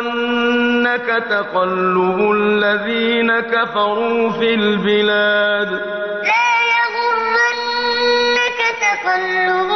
يغرنك تقلب الذين كفروا في البلاد. لا يغرنك تقلب